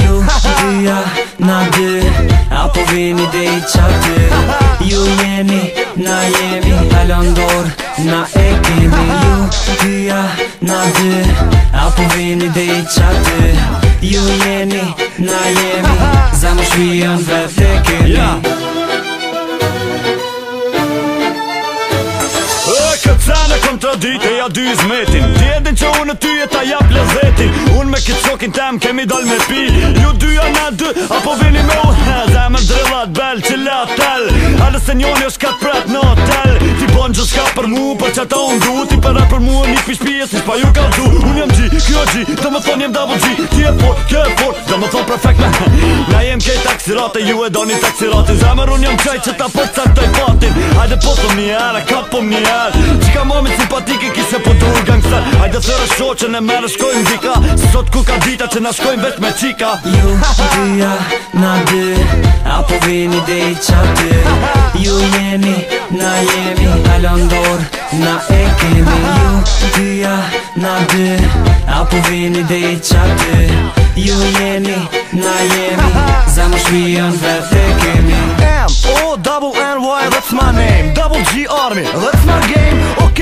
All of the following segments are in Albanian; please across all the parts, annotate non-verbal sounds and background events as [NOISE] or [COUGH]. Ju shqia na dy Apo vini dhe i qaty Ju jemi, na jemi Alondor, na e kemi Ju shqia na dy Apo vini dhe i qaty Ju jemi, na jemi Zamë shqia në vefte kemi yeah. kontradikë e ja dy zmetin Ti që unë ty e ta jap lezetin Unë me këtë shokin tem kemi dal me pi Ju dy a na dy, apo vini me u Zemën drillat bel, qila A dhe se njoni është katë pret në hotel Ti bon që ka për mu, për që ta unë du Ti përra për mu e një pishpije, Një shpa ju ka du Unë jam gji, kjo gji dhe më thonë jem double gji Ti e por, kjo e por, dhe më thonë perfect me [LAUGHS] Na jem kej taksirate, ju e doni taksirate Zemër unë jam qaj që ta përcaktoj patin Hajde po të po, ka po mjerë Qika momi si simpatike kise po dru i Ajde të thërë shoqë që ne shkojmë vika sot ku ka vita që na shkojmë vet me qika Ju që dyja na dy Apo vini dhe i qa dy Ju jemi na jemi Alon dor na e kemi Ju që dyja na dy Apo vini dhe i qa dy Ju jemi na jemi Za më shvijon dhe dhe kemi M-O-N-Y that's my name Double G-Army that's my game Ok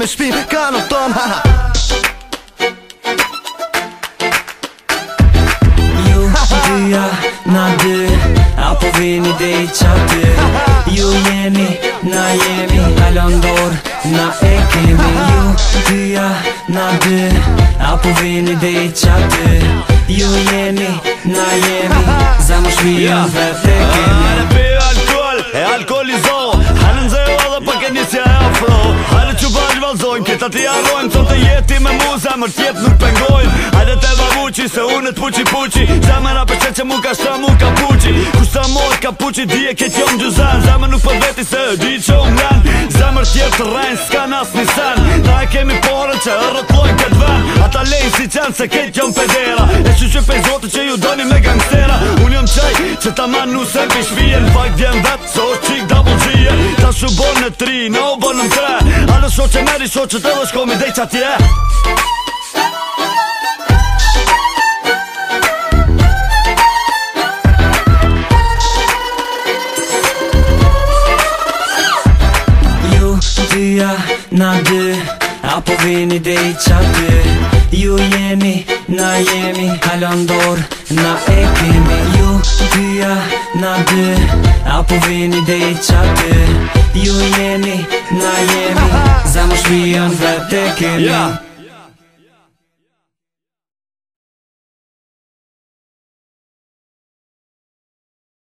me shpim kanon ton ha ha ju shqyja na dy apo vini dhe i qaty ju jemi na jemi kalon dor na e kemi ju shqyja na dy apo vini dhe i qaty ju jemi na jemi zamo shmi ju yeah. dojnë Këta ti arrojmë, të të jeti me muza Mërë tjetë nuk pengojnë Ajde te babuqi, se unë të puqi puqi Zamëra për qërë që mu ka shëmë, mu ka puqi Kusë të mojt ka puqi, di e këtë jonë gjuzan Zamër nuk për po veti se di që unë janë Zamër tjetë të rajnë, s'ka nasë një san Ta e kemi porën që e rëtlojnë këtë vanë Ata lejnë si qanë se këtë jonë pedera E që që zotë që ju doni me gangstera Unë jom qaj, që ta manë nusem pishvijen Fajt dhjem vetë, so qik double g-en Ta shubon në tri, në obon në tre që meri që që të lëshko mi dhe i qati e Ju dhia nga dy a po vini dhe i qati Ju jemi nga jemi na nga ekimi Ju dhia nga dy a po vini dhe i qati Ju jemi nga jemi Na jemi [LAUGHS] Zamë shmion dhe te kemi yeah.